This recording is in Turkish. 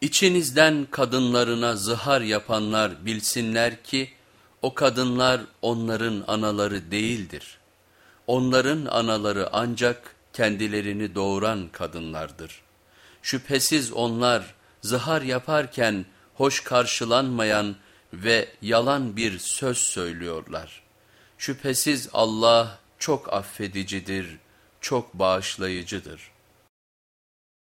İçinizden kadınlarına zihar yapanlar bilsinler ki o kadınlar onların anaları değildir. Onların anaları ancak kendilerini doğuran kadınlardır. Şüphesiz onlar zihar yaparken hoş karşılanmayan ve yalan bir söz söylüyorlar. Şüphesiz Allah çok affedicidir, çok bağışlayıcıdır.''